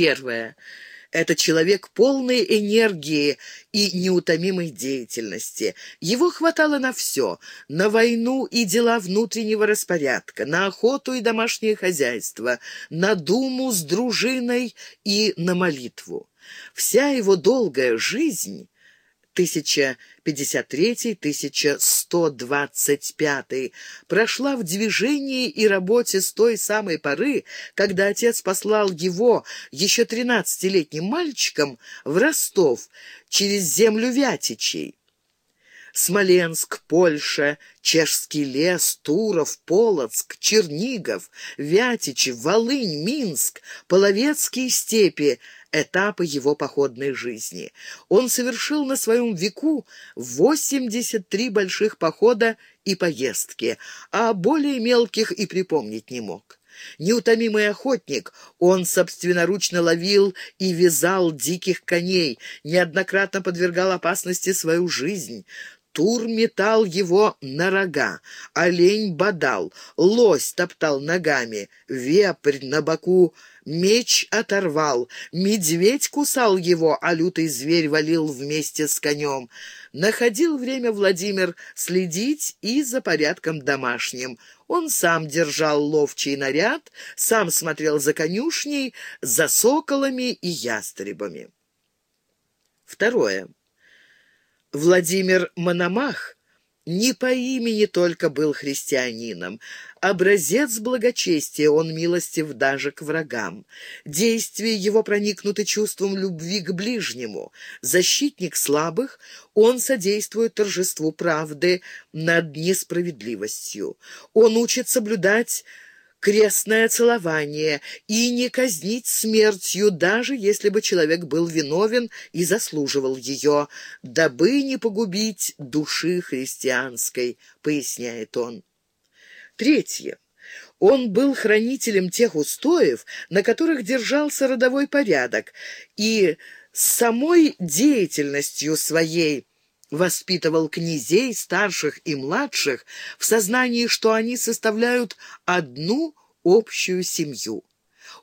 Первое. Это человек полный энергии и неутомимой деятельности. Его хватало на все — на войну и дела внутреннего распорядка, на охоту и домашнее хозяйство, на думу с дружиной и на молитву. Вся его долгая жизнь 1053-1125, прошла в движении и работе с той самой поры, когда отец послал его, еще тринадцатилетним мальчиком, в Ростов через землю Вятичей. Смоленск, Польша, Чешский лес, Туров, Полоцк, Чернигов, Вятичи, Волынь, Минск, Половецкие степи — этапы его походной жизни. Он совершил на своем веку 83 больших похода и поездки, а более мелких и припомнить не мог. Неутомимый охотник, он собственноручно ловил и вязал диких коней, неоднократно подвергал опасности свою жизнь. Тур метал его на рога, олень бодал, лось топтал ногами, вепрь на боку Меч оторвал, медведь кусал его, а лютый зверь валил вместе с конем. Находил время Владимир следить и за порядком домашним. Он сам держал ловчий наряд, сам смотрел за конюшней, за соколами и ястребами. Второе. Владимир Мономах не по имени только был христианином. Образец благочестия, он милостив даже к врагам. Действия его проникнуты чувством любви к ближнему. Защитник слабых, он содействует торжеству правды над несправедливостью. Он учит соблюдать крестное целование и не казнить смертью, даже если бы человек был виновен и заслуживал ее, дабы не погубить души христианской, поясняет он. Третье. Он был хранителем тех устоев, на которых держался родовой порядок, и самой деятельностью своей воспитывал князей, старших и младших, в сознании, что они составляют одну общую семью.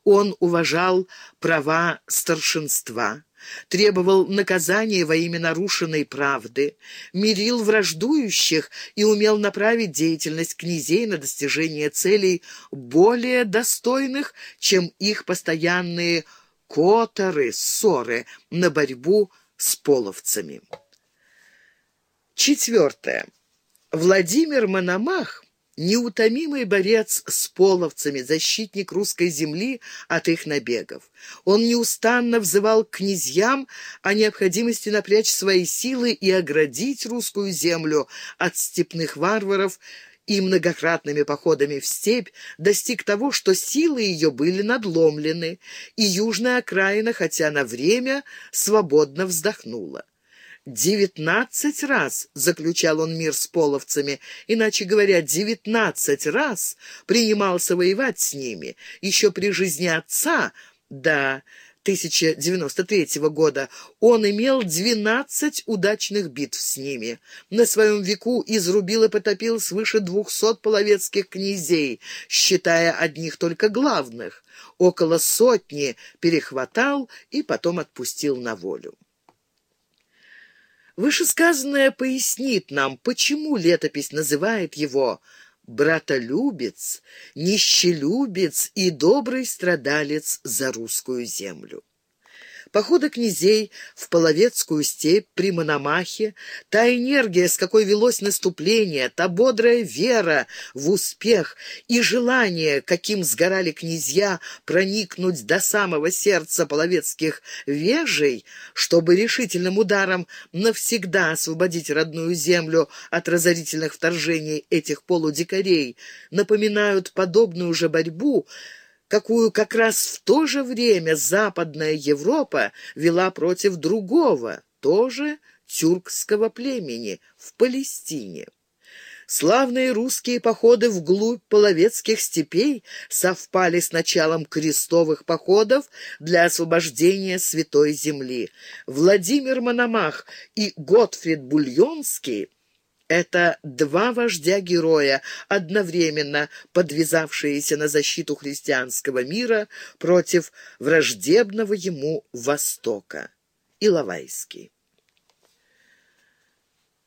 Он уважал права старшинства, требовал наказания во имя нарушенной правды, мирил враждующих и умел направить деятельность князей на достижение целей более достойных, чем их постоянные которы, ссоры на борьбу с половцами. Четвертое. Владимир Мономах неутомимый борец с половцами, защитник русской земли от их набегов. Он неустанно взывал к князьям о необходимости напрячь свои силы и оградить русскую землю от степных варваров и многократными походами в степь достиг того, что силы ее были надломлены, и южная окраина, хотя на время, свободно вздохнула. Девятнадцать раз заключал он мир с половцами, иначе говоря, девятнадцать раз принимался воевать с ними. Еще при жизни отца, до 1093 года, он имел двенадцать удачных битв с ними. На своем веку изрубил и потопил свыше двухсот половецких князей, считая одних только главных. Около сотни перехватал и потом отпустил на волю. Вышесказанное пояснит нам, почему летопись называет его «братолюбец», «нищелюбец» и «добрый страдалец за русскую землю» походы князей в Половецкую степь при Мономахе, та энергия, с какой велось наступление, та бодрая вера в успех и желание, каким сгорали князья проникнуть до самого сердца половецких вежей, чтобы решительным ударом навсегда освободить родную землю от разорительных вторжений этих полудикарей, напоминают подобную же борьбу, какую как раз в то же время Западная Европа вела против другого, тоже тюркского племени, в Палестине. Славные русские походы вглубь половецких степей совпали с началом крестовых походов для освобождения Святой Земли. Владимир Мономах и Готфрид Бульонский Это два вождя-героя, одновременно подвязавшиеся на защиту христианского мира против враждебного ему Востока. Иловайский.